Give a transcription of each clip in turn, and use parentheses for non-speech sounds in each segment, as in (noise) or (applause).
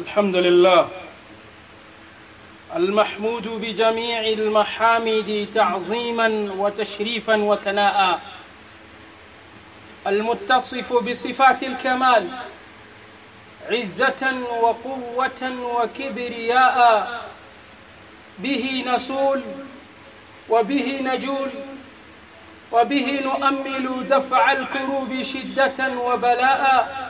الحمد لله. المحمود بجميع المحامد تعظيما وتشريفا وثناء. المتصف بصفات الكمال عزة وقوة وكبرياء. به نسول وبه نجول وبه نؤمل دفع الكروب شدة وبلاء.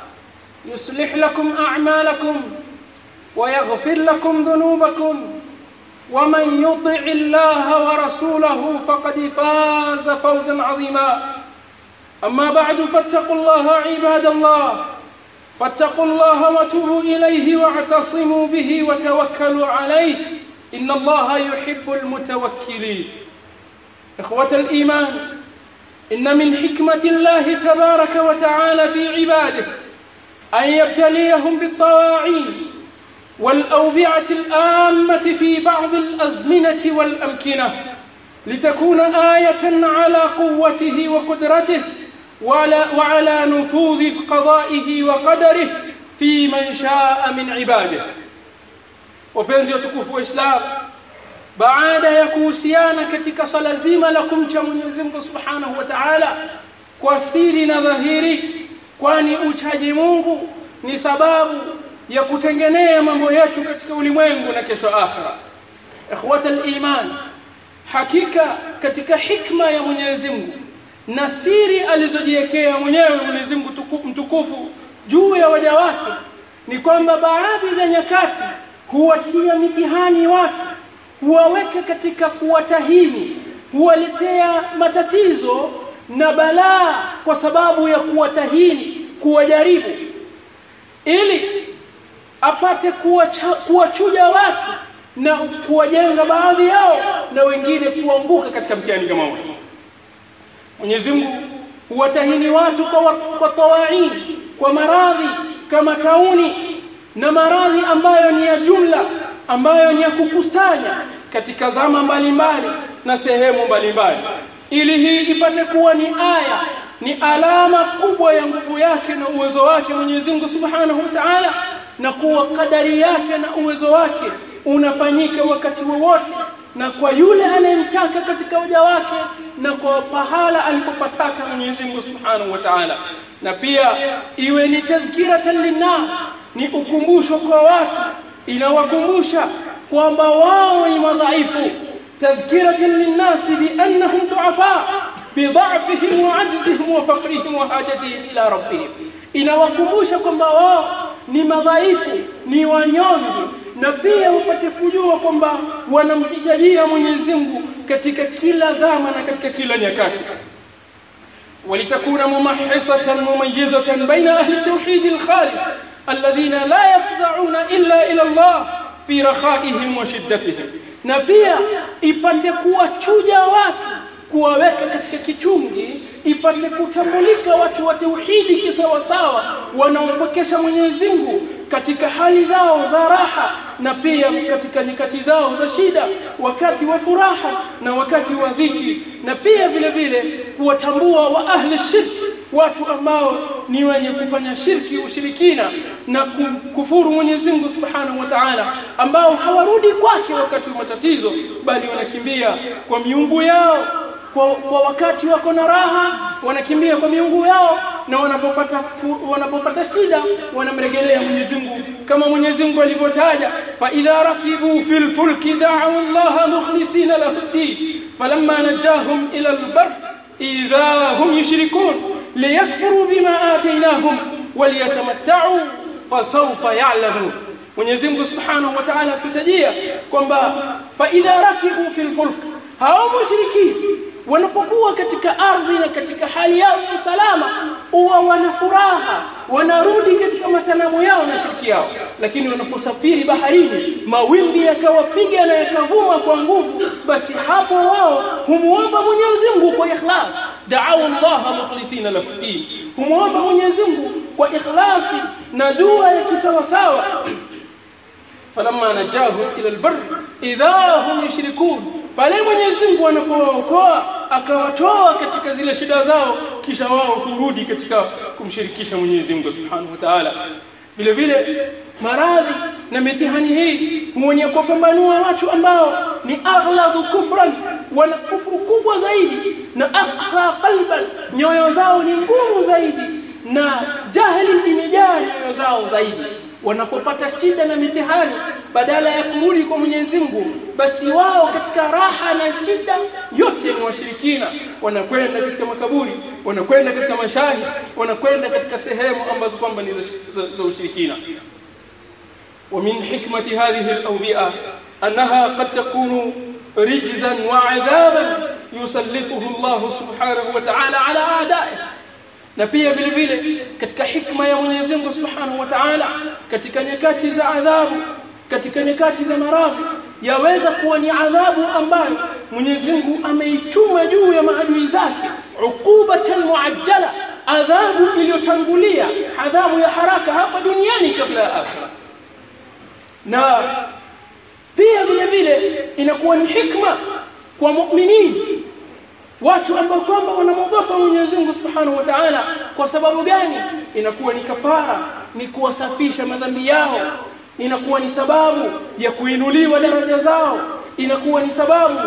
يصلح لكم أعمالكم ويغفر لكم ذنوبكم ومن يطع الله ورسوله فقد فاز فوزا عظيما. أما بعد فاتقوا الله عباد الله فاتقوا الله وتوبوا إليه واعتصموا به وتوكلوا عليه. إن الله يحب المتوكلين. إخوة الإيمان إن من حكمة الله تبارك وتعالى في عباده أن يبتليهم بالطواعين والأوبعة الآمة في بعض الأزمنة والأمكنة لتكون آية على قوته وقدرته وعلى, نفوذ قضائه وقدره في من شاء من عباده. وبينزي تكوف إسلام بعد يكوسيان كتك صلزيم لكم جمع سبحانه وتعالى. كوسيرنا ظهيري. Kwani uchaji Mungu ni sababu ya kutengenea mambo yetu katika ulimwengu na kesho akhira. Ikhwata al-iman, hakika katika hikma ya Mwenyezi Mungu na siri alizojiwekea mwenyewe Mwenyezi Mungu mtukufu juu ya waja wake ni kwamba baadhi za nyakati huwatia mitihani watu, huwaweka katika kuwatahini, huwaletea matatizo na balaa kwa sababu ya kuwatahini kuwajaribu ili apate kuwachuja watu na kuwajenga baadhi yao na wengine kuanguka katika mtihani kama huo Mwenyezi Mungu huwatahini watu kwa, kwa tawaini kwa maradhi kama tauni na maradhi ambayo ni ya jumla ambayo ni ya kukusanya katika zama mbalimbali na sehemu mbalimbali ili hii ipate kuwa ni aya ni alama kubwa ya nguvu yake na uwezo wake Mwenyezi Mungu Subhanahu wa Ta'ala na kuwa kadari yake na uwezo wake unafanyika wakati wowote na kwa yule anayemtaka katika waja wake na kwa pahala alipopataka Mwenyezi Mungu Subhanahu wa Ta'ala. Na pia iwe ni tadhkiratan linnas ni ukumbusho kwa watu inawakumbusha kwamba wao ni madhaifu تذكرة للناس بأنهم ضعفاء بضعفهم وعجزهم وفقرهم وحاجتهم إلى ربهم inawakumbusha kwamba wao ni madhaifu ni wanyonge na pia upate kujua kwamba wanamhitajia Mwenyezi Mungu katika kila zama na katika kila nyakati ولتكون ممحصة مميزة بين أهل التوحيد الخالص الذين لا يفزعون إلا إلى fi rakhaihim wa shiddatihim. Na pia ipate kuwachuja watu kuwaweka katika kichungi ipate kutambulika watu wa tauhidi kisawasawa wanaompokesha Mwenyezi Mungu katika hali zao za raha na pia katika nyakati zao za shida wakati wa furaha na wakati wa dhiki na pia vile vile kuwatambua wa ahli shirki watu ambao ni wenye kufanya shirki ushirikina na kufuru Mwenyezi Mungu Subhanahu wa Ta'ala ambao hawarudi kwake wakati wa matatizo bali wanakimbia kwa miungu yao. Kwa, kwa wakati wako na raha wanakimbia kwa miungu yao na wanapopata wanapopata shida wanamregelea Mwenyezi Mungu. Kama Mwenyezi Mungu alivyotaja fa idha rakibu fil fulki da'u Allah mukhlisina lahu ad-din falamma najahum ila al-barr idha hum yushrikun liyakfuru bima atainahum waliyatamatta'u fasawfa ya'lamun Mwenyezi Mungu Subhanahu wa Ta'ala tutajia kwamba fa idha rakibu fil fulk hao mushriki wanapokuwa katika ardhi na katika hali yao ya usalama huwa wana furaha wanarudi katika masanamu yao na shirki yao. Lakini wanaposafiri baharini mawimbi yakawapiga na yakavuma kwa nguvu basi hapo wao humuomba Mwenyezi Mungu kwa ikhlas. Da'u Allah mukhlisina lahu din. Humuomba Mwenyezi Mungu kwa ikhlasi na dua ya kisawasawa. (clears throat) Falamma najahu ila albar idha hum yushrikun pale Mwenyezi Mungu anapookoa akawatoa katika zile shida zao kisha wao hurudi katika kumshirikisha Mwenyezi Mungu Subhanahu wa Ta'ala. Vile vile maradhi na mitihani hii huonye kupambanua watu ambao ni aghladu kufran wana kufuru kubwa zaidi na aqsa qalban nyoyo zao ni ngumu zaidi na jahili imejaa nyoyo zao zaidi. Wanapopata shida na mitihani badala ya kurudi kwa Mwenyezi Mungu basi wao katika raha na shida yote ni washirikina wanakwenda katika makaburi wanakwenda katika mashahi wanakwenda katika sehemu ambazo kwamba ni za, za, za ushirikina ومن حكمة هذه الأوبئة أنها قد تكون رجزا وعذابا يسلطه الله سبحانه وتعالى على أعدائه na pia vile vile katika hikma ya Mwenyezi Mungu Subhanahu wa Ta'ala katika nyakati za adhabu katika nyakati za maradhi yaweza kuwa ni adhabu ambayo Mwenyezi Mungu ameituma juu ya maadui zake. Ukubatan muajjala adhabu iliyotangulia adhabu ya haraka hapa duniani kabla ya akhira na pia vile vile inakuwa ni hikma kwa mu'minini watu ambao kwamba wanamwogopa Mwenyezi Mungu Subhanahu wa Ta'ala. Kwa sababu gani? Inakuwa ni kafara ni kuwasafisha madhambi yao inakuwa ni sababu ya kuinuliwa daraja zao. Inakuwa ni sababu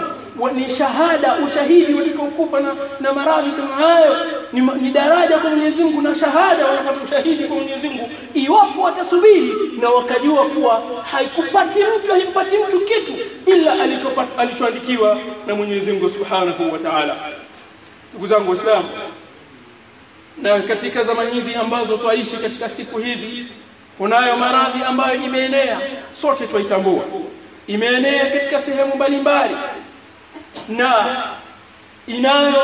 ni shahada ushahidi watakaokufa na, na maradhi kama hayo. Ni, ni daraja kwa Mwenyezi Mungu na shahada wanapata ushahidi kwa Mwenyezi Mungu. Iwapo watasubiri na wakajua kuwa haikupati mtu haimpati mtu kitu ila alichopata alichoandikiwa na Mwenyezi Mungu Subhanahu wa Ta'ala. Ndugu zangu waislamu na katika zama hizi ambazo twaishi katika siku hizi kunayo maradhi ambayo imeenea. Sote twaitambua. Imeenea katika sehemu mbalimbali. Na inayo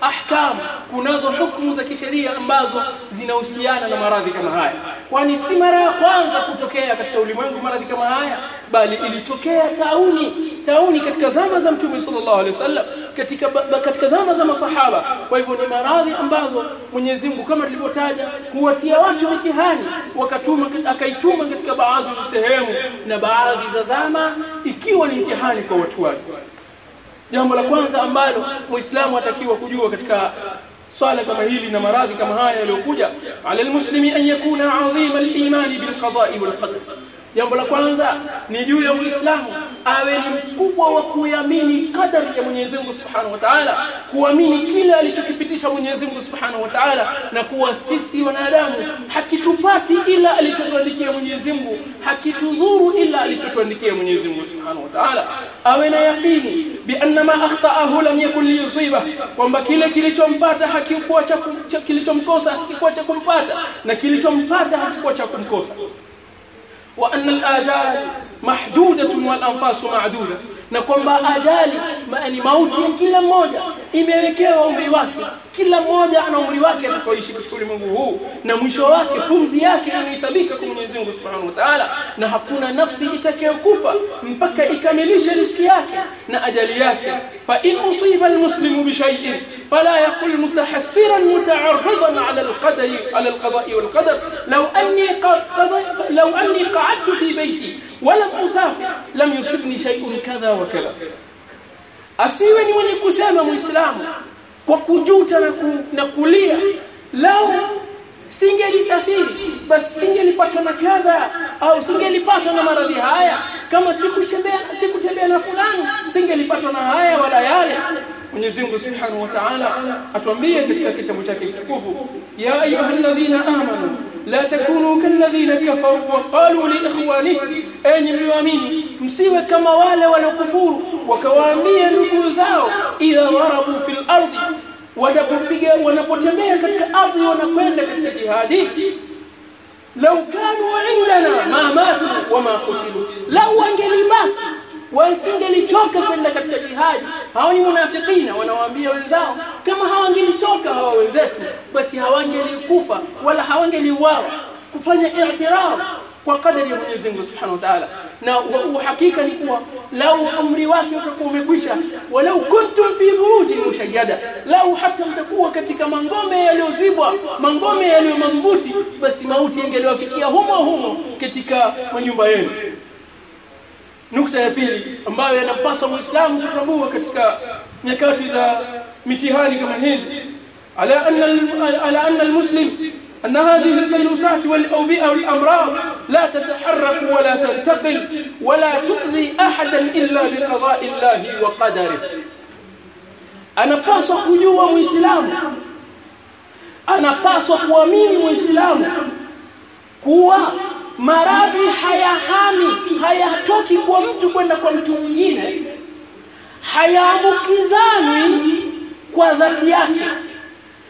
ahkamu kunazo hukumu za kisheria ambazo zinahusiana na maradhi kama haya. Kwani si mara ya kwanza kutokea katika ulimwengu maradhi kama haya bali ilitokea tauni tauni katika zama za mtume sallallahu alaihi wasallam katika katika zama za masahaba. Kwa hivyo ni maradhi ambazo Mwenyezi Mungu kama tulivyotaja huwatia watu mitihani wakatuma akaituma katika baadhi za sehemu na baadhi za zama ikiwa ni mtihani kwa watu wake jambo la kwanza ambalo muislamu atakiwa kujua katika swala kama hili na maradhi kama haya yaliyokuja ala almuslimi an yakuna adhima aliman bilqada'i bil qada'i wal qadar jambo la kwanza ni juu ya muislamu awe ni mkubwa wa kuamini kadari ya Mwenyezi Mungu Subhanahu wa Ta'ala kuamini kile alichokipitisha Mwenyezi Mungu Subhanahu wa Ta'ala na kuwa sisi wanadamu hakitupati ila alichotuandikia Mwenyezi Mungu hakitudhuru ila alichotuandikia Mwenyezi Mungu Subhanahu wa Ta'ala. Awe na yaqini bi anna ma akhtaahu lam yakun liyusiba kwamba kile kilichompata hakikuwa cha kilichomkosa hakikuwa cha kumpata na kilichompata hakikuwa cha kumkosa wa anna al-ajal mahdudatun wal anfasu ma'duda na kwamba ajali ni mauti ya kila mmoja imewekewa umri wake. Kila mmoja ana umri wake atakaoishi katika ulimwengu huu na mwisho wake pumzi yake inahesabika kwa Mwenyezi Mungu Subhanahu wa Ta'ala na hakuna nafsi itakayokufa mpaka ikamilishe riziki yake na ajali yake فإن أصيب المسلم بشيء فلا يقل متحسرا متعرضا على القدر على القضاء والقدر. لو أني قد لو أني قعدت في بيتي ولم أسافر لم يصبني شيء كذا وكذا. أسيبني ولي كسامة مسلم muislamu kwa لو singelisafiri basi singelipatwa na kadha au singelipatwa na maradhi haya. Kama sikutembea na fulani singelipatwa na haya wala yale. Mwenyezi Mungu Subhanahu wa Ta'ala atuambie katika kitabu chake kitukufu ya ayyuhalladhina amanu la takunu kalladhina kafaru wa qalu enyi mlioamini msiwe kama wale waliokufuru wakawaambia ndugu zao idha dharabu fil ardi wanapopiga wanapotembea katika ardhi wanakwenda katika jihadi. Lau kanu indana ma matu wama kutilu lau wangelibaki wasingelitoka kwenda katika jihadi. Hao ni munafikina wanawaambia wenzao kama hawangelitoka hawa wenzetu basi hawangelikufa wala hawangeliuawa kufanya i'tiraf kwa kadari ya Mwenyezi Mungu Subhanahu wa Ta'ala. Na uhakika ni kuwa lau umri wake utakuwa umekwisha walau kuntum fi burujin mushayyada lau hata mtakuwa katika mangome yaliyozibwa mangome yaliyo madhubuti basi mauti ingeliwafikia humo humo katika manyumba yenu. Nukta ya pili ambayo yanapaswa muislamu kutambua katika nyakati za mitihani kama hizi. Ala anna ala anna almuslim anna hadhihi alfaylusat wal awbi'a wal amrar لا تتحرك ولا تنتقل ولا تؤذي أحدا إلا بقضاء الله وقدره أنا باسا كجوا مسلم أنا باسا kuamini muislamu kuwa maradhi hayahami hayatoki kwa mtu kwenda kwa mtu mwingine hayaambukizani kwa dhati yake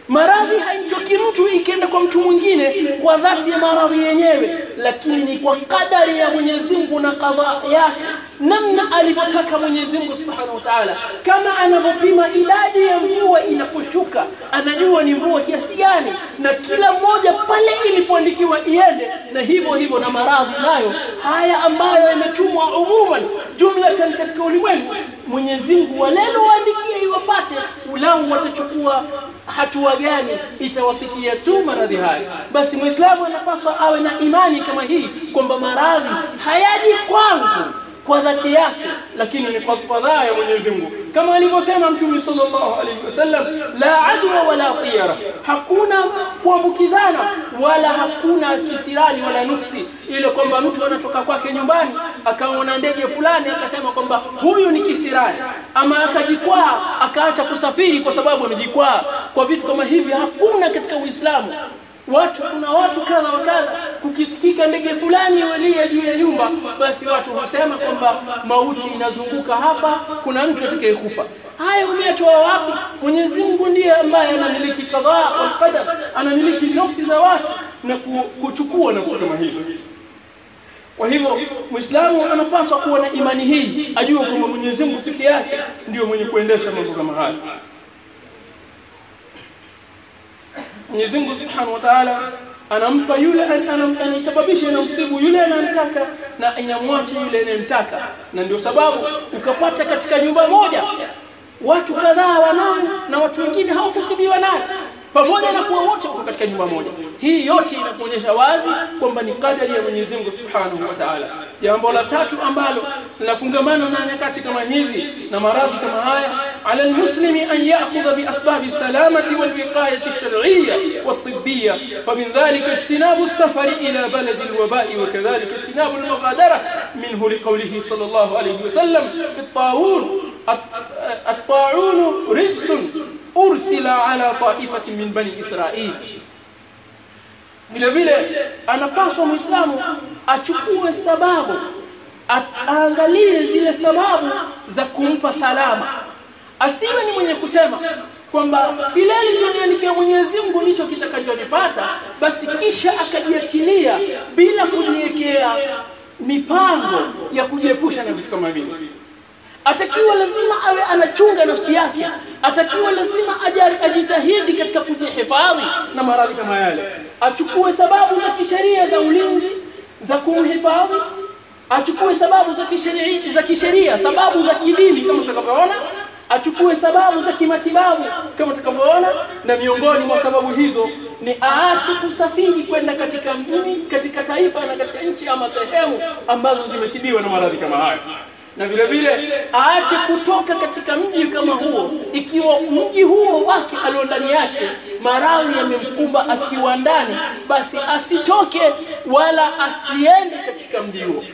maradhi haimtoki mtu ikienda kwa mtu mwingine kwa dhati ya maradhi yenyewe lakini ni kwa kadari ya Mwenyezi Mungu na kadhaa yake namna alivyotaka Mwenyezi Mungu Subhanahu wa Ta'ala. Kama anavyopima idadi ya mvua inaposhuka anajua ni mvua kiasi gani na kila mmoja pale ilipoandikiwa iende na hivyo hivyo na maradhi nayo haya ambayo yametumwa umuman jumlatan katika ulimwengu Mwenyezi Mungu walelo waandikie iwapate ulau watachukua hatua gani itawafikia tu maradhi hayo basi muislamu anapaswa awe na imani kama hii kwamba maradhi hayaji kwangu kwa dhati yake lakini ni kwa fadhaa ya Mwenyezi Mungu. Kama alivyosema Mtume sallallahu alaihi wasallam la adwa wala tiyara. Hakuna kuambukizana wala hakuna kisirani wala nuksi. Ile kwamba mtu anatoka kwake nyumbani akaona ndege fulani akasema kwamba huyu ni kisirani ama akajikwaa akaacha kusafiri kwa sababu amejikwaa. Kwa vitu kama hivi hakuna katika Uislamu watu kuna watu kadha wa kadha. Kukisikika ndege fulani walia juu ya nyumba basi watu husema kwamba mauti inazunguka hapa kuna mtu atakayekufa. Haya umetoa wapi? Mwenyezi Mungu ndiye ambaye anamiliki kadhaa wal anamiliki nafsi za watu na kuchukua nafsi kama hizo. Kwa hivyo Muislamu anapaswa kuwa na imani hii ajue kwamba Mwenyezi Mungu yake ndio mwenye kuendesha mambo kama haya Mwenyezi Mungu Subhanahu wa Ta'ala anampa yule anaisababisha na msibu yule anamtaka na inamwacha yule anayemtaka. Na ndio sababu ukapata katika nyumba moja watu kadhaa wanao na watu wengine hawakusibiwa nayo pamoja na kuwa wote wako katika nyumba moja. Hii yote inakuonyesha wazi kwamba ni kadari ya Mwenyezi Mungu Subhanahu wa Ta'ala. Jambo la tatu ambalo linafungamana na nyakati kama hizi na maradhi kama haya على المسلم أن يأخذ بأسباب السلامة والوقاية الشرعية والطبية. فمن ذلك اجتناب السفر إلى بلد الوباء وكذلك اجتناب المغادرة منه لقوله صلى الله عليه وسلم في الطاعون الطاعون رجس أرسل على طائفة من بني إسرائيل. Vile vile anapaswa muislamu achukue sababu aangalie zile sababu za kumpa salama. Asiwe ni mwenye kusema kwamba kile alichoniandikia Mwenyezi Mungu ndicho kitakachonipata basi kisha akajiachilia bila kujiwekea mipango ya kujiepusha na vitu kama vile. Atakiwa lazima awe anachunga nafsi yake atakiwa lazima ajari, ajitahidi katika kujihifadhi na maradhi kama yale. Achukue sababu za kisheria za ulinzi za kumhifadhi achukue sababu za kisheria za kisheria sababu za kidini kama tutakavyoona achukue sababu za kimatibabu kama tutakavyoona na miongoni mwa sababu hizo ni aache kusafiri kwenda katika mji katika taifa na katika nchi ama sehemu ambazo zimesibiwa na maradhi kama hayo na vile vile aache kutoka katika mji kama huo ikiwa mji huo wake alio ndani yake maradhi yamemkumba akiwa ndani basi asitoke wala asiende katika mji huo.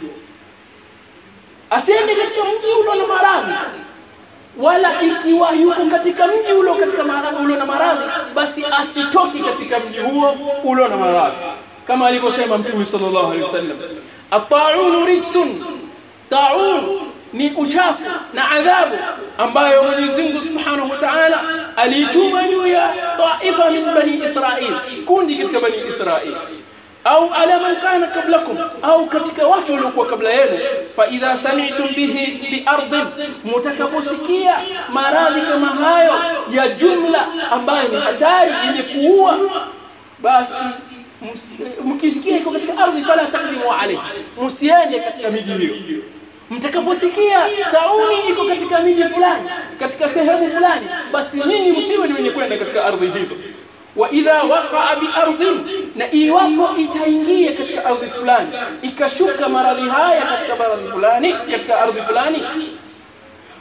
Asiende katika mji ulo na maradhi wala ikiwa yuko katika mji ulo katika maradhi ule na maradhi basi asitoki katika mji huo ulo na maradhi. Kama alivyosema mtume sallallahu alaihi wasallam at-ta'un rijsun ta'un ni uchafu na adhabu ambayo Mwenyezi Mungu Subhanahu wa Ta'ala alituma juu ya taifa min bani Israil kundi katika bani Israil au ala man kana qablakum au katika watu waliokuwa kabla yenu. Fa idha sami'tum bihi bi ardin mutakaposikia maradhi kama hayo ya jumla ambayo ni hatari yenye kuua basi mkisikia iko katika ardhi fala taqdimu alayhi msiende katika miji hiyo. Mtakaposikia tauni iko katika miji fulani katika sehemu fulani basi nini msiwe ni wenye kwenda katika ardhi hizo wa idha waqa'a bi ardhin na iwapo itaingia katika ardhi fulani ikashuka maradhi haya katika maradhi fulani katika ardhi fulani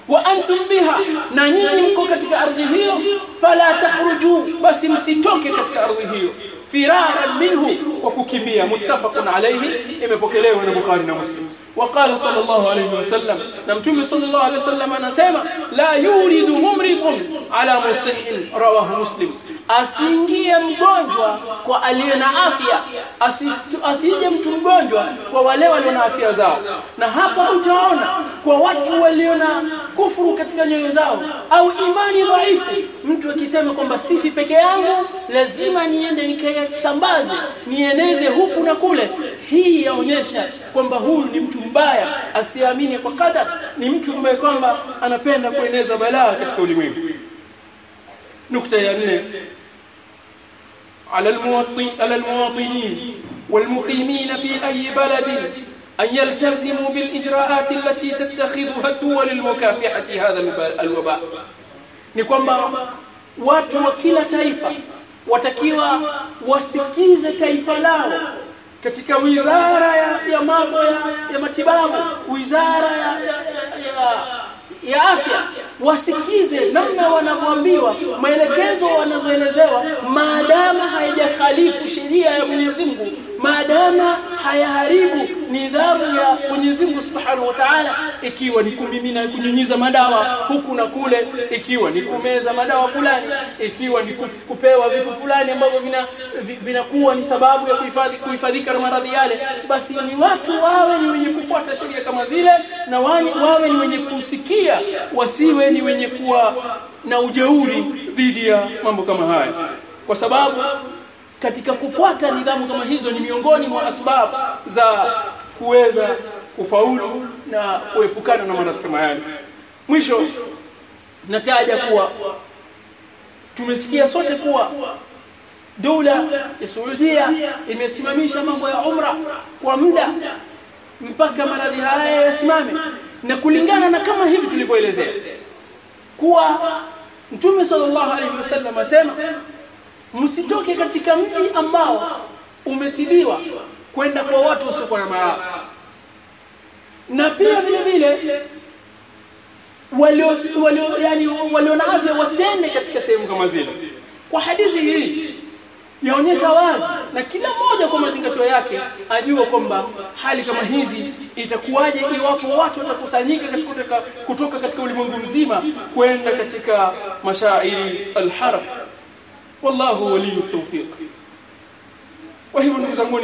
wa antum biha na nyinyi mko katika ardhi hiyo fala takhruju basi msitoke katika ardhi hiyo firaran minhu wa kukimbia muttafaqun alayhi imepokelewa na Bukhari na Muslim وقال صلى الله عليه وسلم نمتم صلى الله عليه وسلم anasema la yuridu mumridun ala musihhin rawahu muslim asiingie mgonjwa kwa aliye na afya. Asije mtu mgonjwa kwa wale walio na afya zao. Na hapa utaona kwa watu walio na kufuru katika nyoyo zao au imani dhaifu mtu akisema kwamba sifi peke yangu lazima niende nikasambaze nieneze huku na kule. Hii yaonyesha kwamba huyu ni mtu mbaya asiamini kwa kadha ni mtu ambaye kwamba anapenda kueneza balaa katika ulimwengu. Nukta ya nne على المواطنين والمقيمين في أي بلد أن يلتزموا بالإجراءات التي تتخذها الدول لمكافحه هذا الوباء نكوما واتوا كلا تايفا وتكيوا وسكيز تايفا لاو katika wizara ya mambo ya, matibabu wizara ya. Ya afya. Wasikize namna wanavyoambiwa maelekezo wanazoelezewa. Maadama haijakhalifu sheria ya Mwenyezi Mungu. Maadama hayaharibu nidhamu ya Mwenyezi Mungu Subhanahu wa Ta'ala. Ikiwa ni kumimina kunyunyiza madawa huku na kule ikiwa ni kumeza madawa fulani ikiwa ni kupewa vitu fulani ambavyo vina vinakuwa ni sababu ya kuhifadhi kuhifadhika na maradhi yale basi ni watu wawe ni wenye kufuata sheria kama zile na wawe ni wenye kusikia wasiwe ni wenye kuwa na ujeuri dhidi ya mambo kama haya. Kwa sababu katika kufuata nidhamu kama hizo ni miongoni mwa asbabu za kuweza kufaulu na kuepukana na madhara kama haya. Mwisho nataja kuwa tumesikia sote kuwa dola ya Saudia imesimamisha mambo ya umra kwa muda mpaka maradhi haya yasimame. Na kulingana na kama hivi tulivyoelezea kuwa Mtume sallallahu alaihi wasallam asema msitoke katika mji ambao umesibiwa kwenda kwa watu wasiokuwa na maradhi. Na pia vile vile walio walio yani walio na afya wasende katika sehemu kama zile. Kwa hadithi hii yaonyesha wazi na kila mmoja kwa mazingatio yake ajua kwamba hali kama hizi itakuwaje iwapo watu watakusanyika katika kutoka katika ulimwengu mzima kwenda katika mashairi alharam wallahu waliyu tawfiq. Wa hivyo ndugu zangu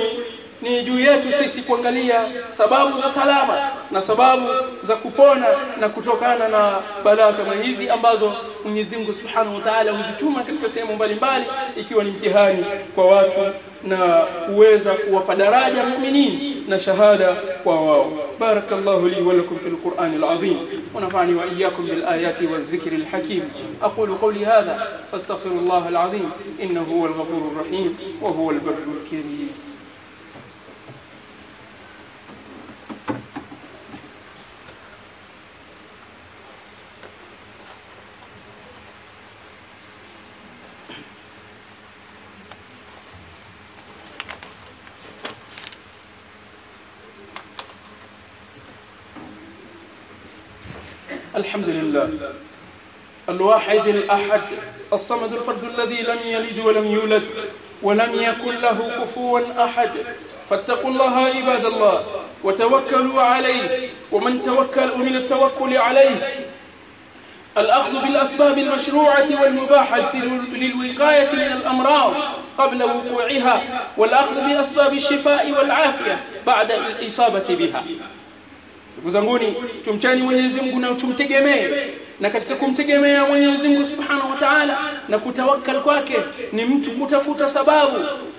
ni juu yetu sisi kuangalia sababu za salama na sababu za kupona na kutokana na balaa kama hizi ambazo Mwenyezi Mungu Subhanahu wa Ta'ala huzituma katika sehemu mbalimbali ikiwa ni mtihani kwa watu na kuweza kuwapa daraja muuminin na shahada kwa wao barakallahu li wa lakum fil qur'an al azim wa nafa'ani wa iyyakum bil ayati wal dhikri al hakim aqulu qawli hadha fastaghfirullah al azim innahu huwal ghafurur rahim wa huwal barrul karim الحمد لله الواحد الأحد الصمد الفرد الذي لم يلد ولم يولد ولم يكن له كفوا أحد. فاتقوا الله عباد الله وتوكلوا عليه ومن توكل من التوكل عليه. الأخذ بالأسباب المشروعة والمباحة للوقاية من الأمراض قبل وقوعها والأخذ بأسباب الشفاء والعافية بعد الإصابة بها. Ndugu zanguni tumcheni Mwenyezi Mungu na tumtegemee na katika kumtegemea Mwenyezi Mungu Subhanahu wa Ta'ala na kutawakal kwake ni mtu kutafuta sababu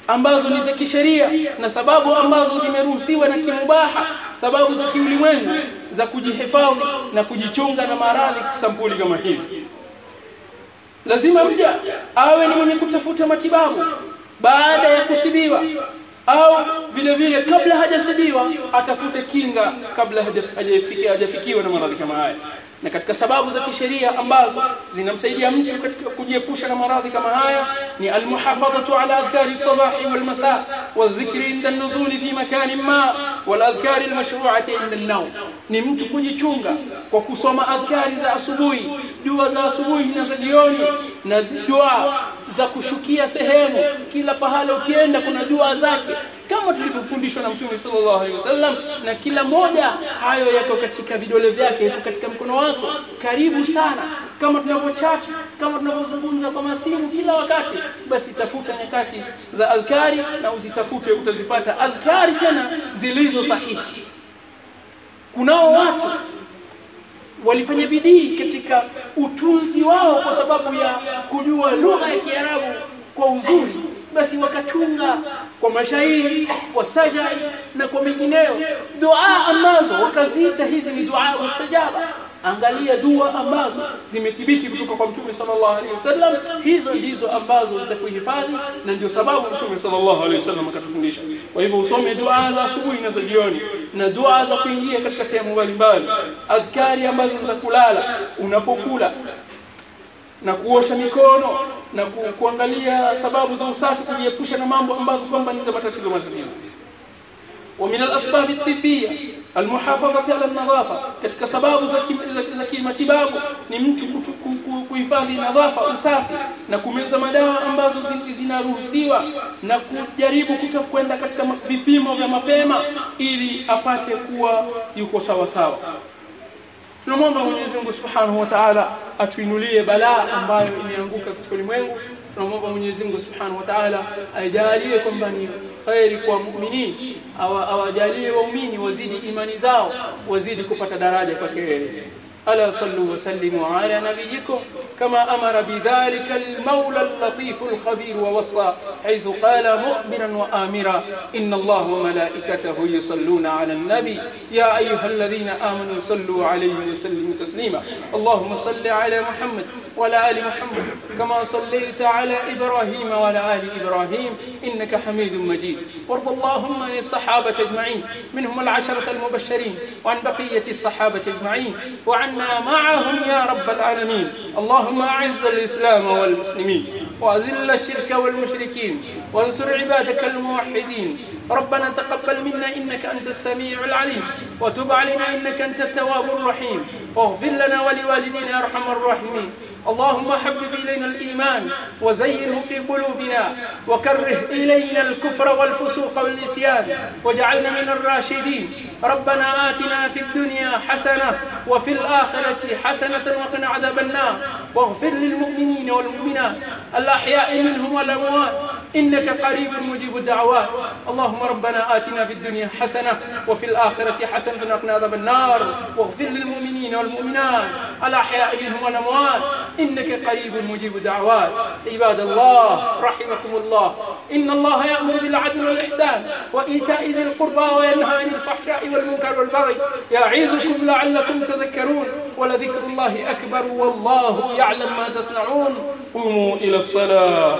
ambazo ni za kisheria na sababu ambazo zimeruhusiwa na kimubaha sababu za kiulimwengu za kujihifadhi na kujichunga na maradhi sampuli kama hizi. Lazima mja awe ni mwenye kutafuta matibabu baada ya kusibiwa au vile vile kabla hajasibiwa atafute kinga kabla hajafikiwa hajafikiwa na maradhi kama haya. Na katika sababu za kisheria ambazo zinamsaidia mtu katika kujiepusha na maradhi kama haya ni almuhafadhatu ala adhkari sabahi wal masa wadhikri inda nuzuli fi makani ma wal adhkari almashru'ati inda an-nawm. Ni mtu kujichunga kwa kusoma adhkari za asubuhi dua za asubuhi na za jioni na dua za kushukia sehemu. Kila pahala ukienda kuna dua zake kama tulivyofundishwa na Mtume sallallahu alaihi wasallam na kila moja hayo yako katika vidole vyake yako katika mkono wako. Karibu sana. Kama tunavyochacha kama tunavyozungumza kwa masimu kila wakati basi tafuta nyakati za adhkari na uzitafute utazipata adhkari tena zilizo sahihi. Kunao watu walifanya bidii katika utunzi wao kwa sababu ya kujua lugha ya Kiarabu kwa uzuri. Basi wakatunga kwa mashairi kwa sajai na kwa mengineyo dua ambazo wakaziita hizi ni dua mustajaba angalia dua ambazo zimethibiti kutoka kwa mtume sallallahu alaihi wasallam. Hizo ndizo ambazo zitakuhifadhi na ndio sababu mtume sallallahu alaihi wasallam akatufundisha. Kwa hivyo usome dua za asubuhi na za jioni na dua za kuingia katika sehemu mbalimbali adhkari ambazo za kulala unapokula na kuosha mikono na ku, kuangalia sababu za usafi kujiepusha na mambo ambazo kwamba ni za matatizo matatizo ومن الاسباب الطبيه المحافظه على النظافه katika sababu za za kimatibabu ni mtu kuhifadhi nadhafa usafi na kumeza madawa ambazo zinaruhusiwa na kujaribu kwenda katika vipimo vya mapema ili apate kuwa yuko sawa sawa tunamwomba Mwenyezi Mungu Subhanahu wa Ta'ala atuinulie balaa ambayo imeanguka katika ulimwengu tunamwomba Mwenyezi Mungu Subhanahu wa Ta'ala ajalie kwamba ni khairi kwa muumini awajalie waumini wazidi imani zao wazidi kupata daraja kwake yeye ألا صلوا وسلموا على نبيكم كما أمر بذلك المولى اللطيف الخبير ووصى حيث قال مخبرا وآمرا إن الله وملائكته يصلون على النبي. يا أيها الذين آمنوا صلوا عليه وسلموا تسليما. اللهم صل على محمد وعلى آل محمد كما صليت على إبراهيم وعلى آل إبراهيم إنك حميد مجيد. وارض اللهم عن الصحابة أجمعين منهم العشرة المبشرين وعن بقية الصحابة أجمعين وعنا معهم يا رب العالمين. اللهم أعز الإسلام والمسلمين وأذل الشرك والمشركين وانصر عبادك الموحدين. ربنا تقبل منا إنك أنت السميع العليم وتب علينا إنك أنت التواب الرحيم. واغفر لنا ولوالدينا يا أرحم الراحمين. اللهم حبب إلينا الإيمان وزينه في قلوبنا وكره إلينا الكفر والفسوق والنسيان واجعلنا من الراشدين. ربنا آتنا في الدنيا حسنة وفي الآخرة حسنة وقنا عذاب النار. واغفر للمؤمنين والمؤمنات الأحياء منهم والأموات إنك قريب مجيب الدعوات. اللهم ربنا آتنا في الدنيا حسنة وفي الآخرة حسنة وقنا عذاب النار. واغفر للمؤمنين والمؤمنات الأحياء منهم والأموات. إنك قريب مجيب الدعوات. عباد الله رحمكم الله. إن الله يأمر بالعدل والإحسان وإيتاء ذي القربى وينهى عن الفحشاء والمنكر والبغي. يعظكم لعلكم تذكرون. ولذكر الله أكبر والله يعلم ما تصنعون. قوموا إلى الصلاة.